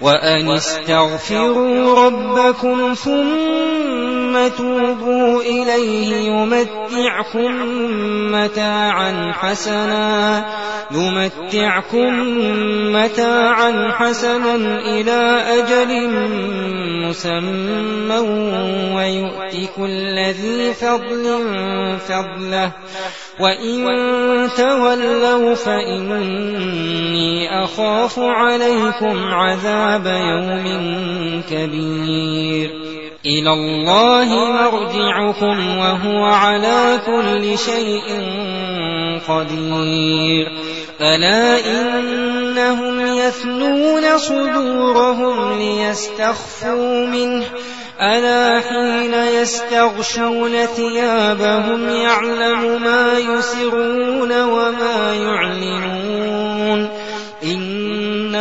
وأن استغفروا ربكم ثم توبوا إليه يمتعكم متاعا حسنا. يمتعكم متاعا حسنا إلى أجل مسمى ويؤت كل ذي فضل فضله. وإن تولوا فإني أخاف عليكم عذاب يوم كبير. إلى الله مرجعكم وهو على كل شيء قدير. ألا إنهم يثنون صدورهم ليستخفوا منه. ألا حين يستغشون ثيابهم يعلم ما يسرون وما يعلنون.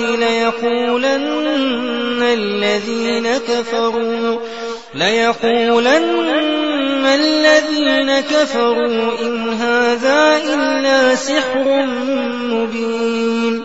ليقولن الذين كفروا ليقولن الذين كفروا إن هذا إلا سحر مبين.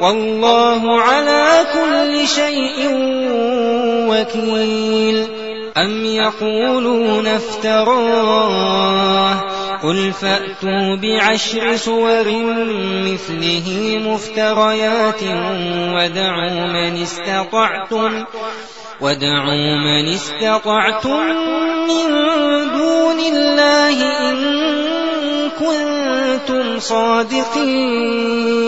والله على كل شيء وكيل. أم يقولون افتراه؟ قل فأتوا بعشر صور مثله مفتريات ودعوا من استطعتم وادعوا من استطعتم من دون الله إن كنتم صادقين.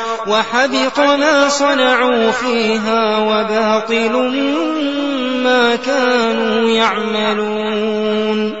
وحبط ما صنعوا فيها وباطل ما كانوا يعملون.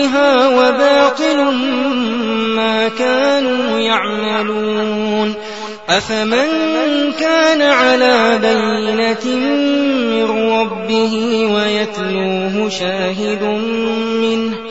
وباطل ما كانوا يعملون. أفمن كان على بينة من ربه ويتلوه شاهد منه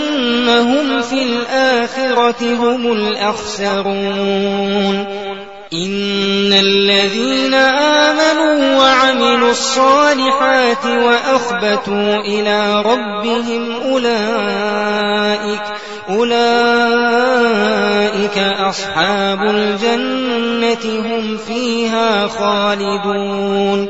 أنهم في الآخرة هم الأخسرون إن الذين آمنوا وعملوا الصالحات وأخبتوا إلى ربهم أولئك أولئك أصحاب الجنة هم فيها خالدون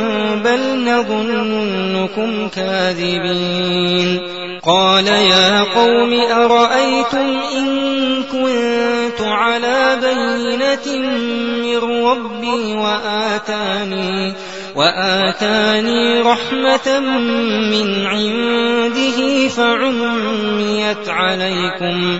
بل نظنكم كاذبين قال يا قوم أرأيتم إن كنت على بينة من ربي وآتاني وآتاني رحمة من عنده فعميت عليكم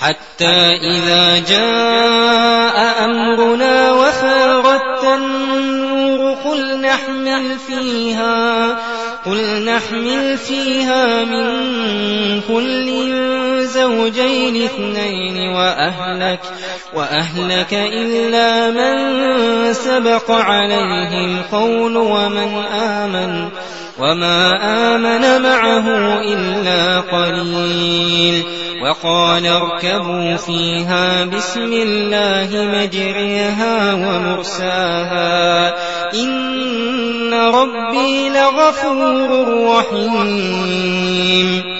حتى إذا جاء أمرنا وفارت النور قل نحمل فيها قل نحمل فيها من كل زوجين اثنين وأهلك وأهلك إلا من سبق عليه القول ومن آمن وما آمن معه إلا قليل. وقال اركبوا فيها بسم الله مجريها ومرساها. إن ربي لغفور رحيم.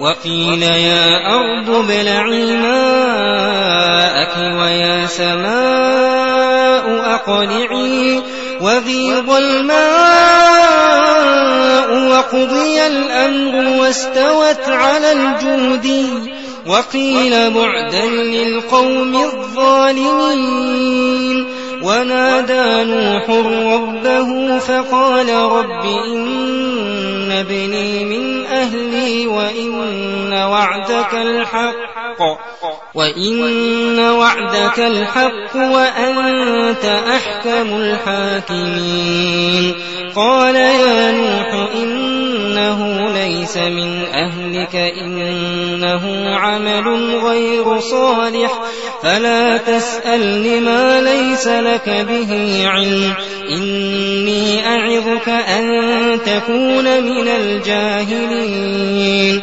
وقيل يا أرض ابلعي ماءك ويا سماء أقلعي وغيض الماء وقضي الأمر واستوت على الجود وقيل بعدا للقوم الظالمين ونادى نوح ربه فقال رب إن ابني من أهلي وإن وعدك الحق. وإن وعدك الحق وأنت أحكم الحاكمين. قال يا نوح إنه ليس من أهلك إنه عمل غير صالح. فلا تسأل ما ليس لك به علم. إني أعظك أن تكون من الجاهلين.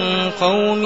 قوم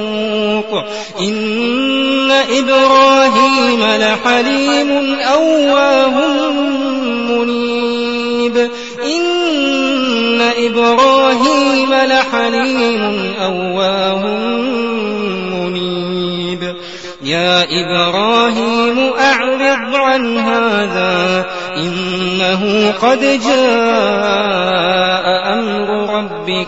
إبراهيم لحليم أواه منيب. إن إبراهيم لحليم أواه منيب. يا إبراهيم أعرض عن هذا إنه قد جاء أمر ربك.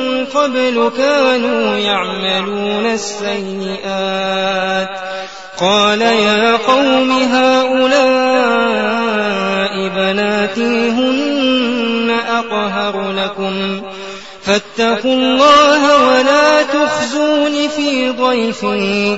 قبل كانوا يعملون السيئات. قال يا قوم هؤلاء بناتي هن أطهر لكم. فاتقوا الله ولا تخزون في ضيفي.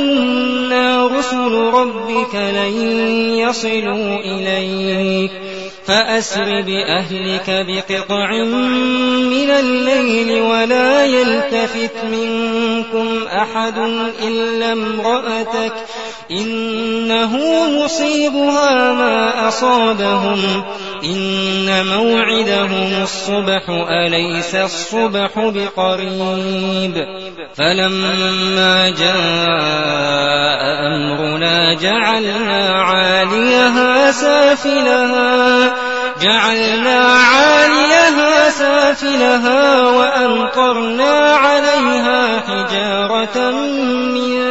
رسل ربك لن يصلوا إليك. فأسر بأهلك بقطع من الليل ولا يلتفت منكم أحد إلا امرأتك. إنه مصيبها ما أصابهم. إن موعدهم الصبح أليس الصبح بقريب فلما جاء أمرنا جعلنا عاليها سافلها جعلنا عاليها سافلها وأمطرنا عليها حجارة من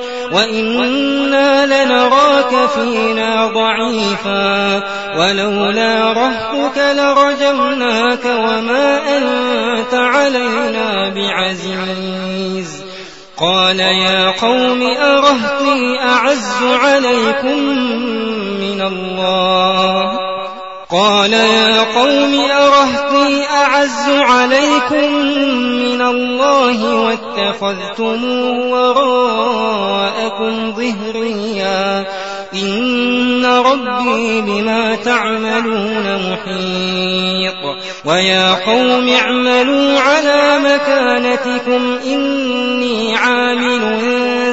وإنا لنراك فينا ضعيفا ولولا رهتك لرجمناك وما أنت علينا بعزيز قال يا قوم أرهتي أعز عليكم من الله قال يا قوم أرهتي أعز عليكم من الله واتخذتموه وراءكم ظهريا. إن ربي بما تعملون محيط. ويا قوم اعملوا على مكانتكم إني عامل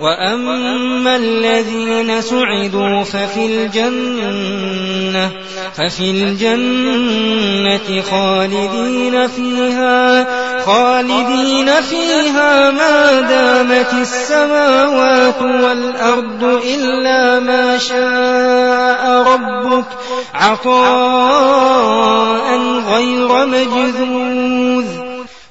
وأما الذين سعدوا ففي الجنة ففي الجنة خالدين فيها خالدين فيها ما دامت السماوات والأرض إلا ما شاء ربك عطاء غير مجذوذ.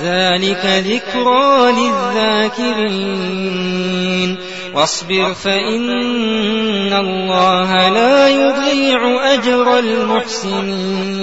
ذلك ذكرى للذاكرين. واصبر فإن الله لا يضيع أجر المحسنين.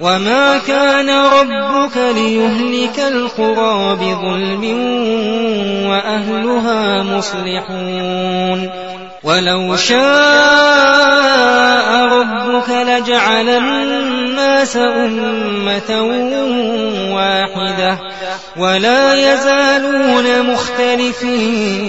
وما كان ربك ليهلك القرى بظلم وأهلها مصلحون ولو شاء ربك لجعل الناس أمة واحدة ولا يزالون مختلفين